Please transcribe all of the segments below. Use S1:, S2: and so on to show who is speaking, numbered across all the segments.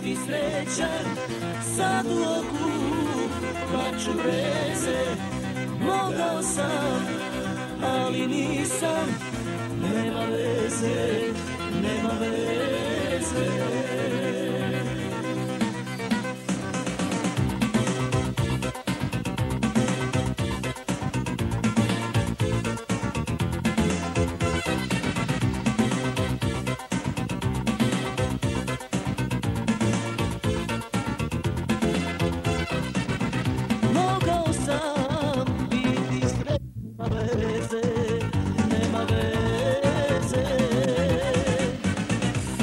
S1: srećan Sad u oku plaču breze Mogao sam, ali nisam. Nema veze, nema veze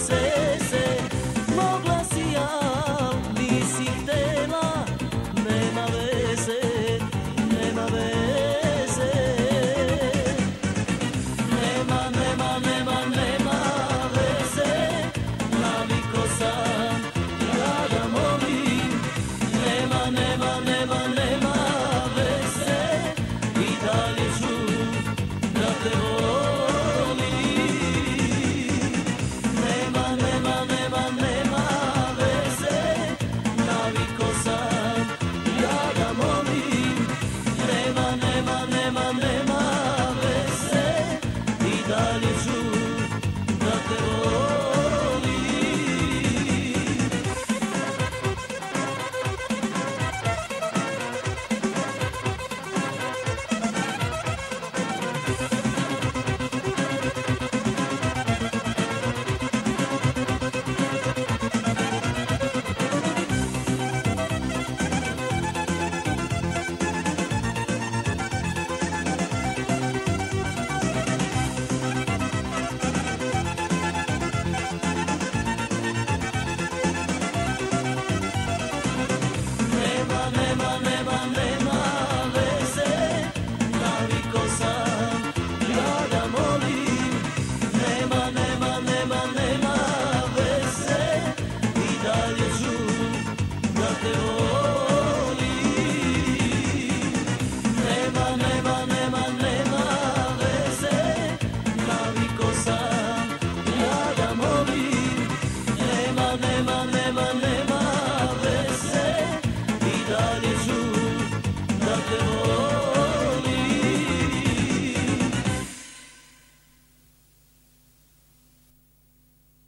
S1: say.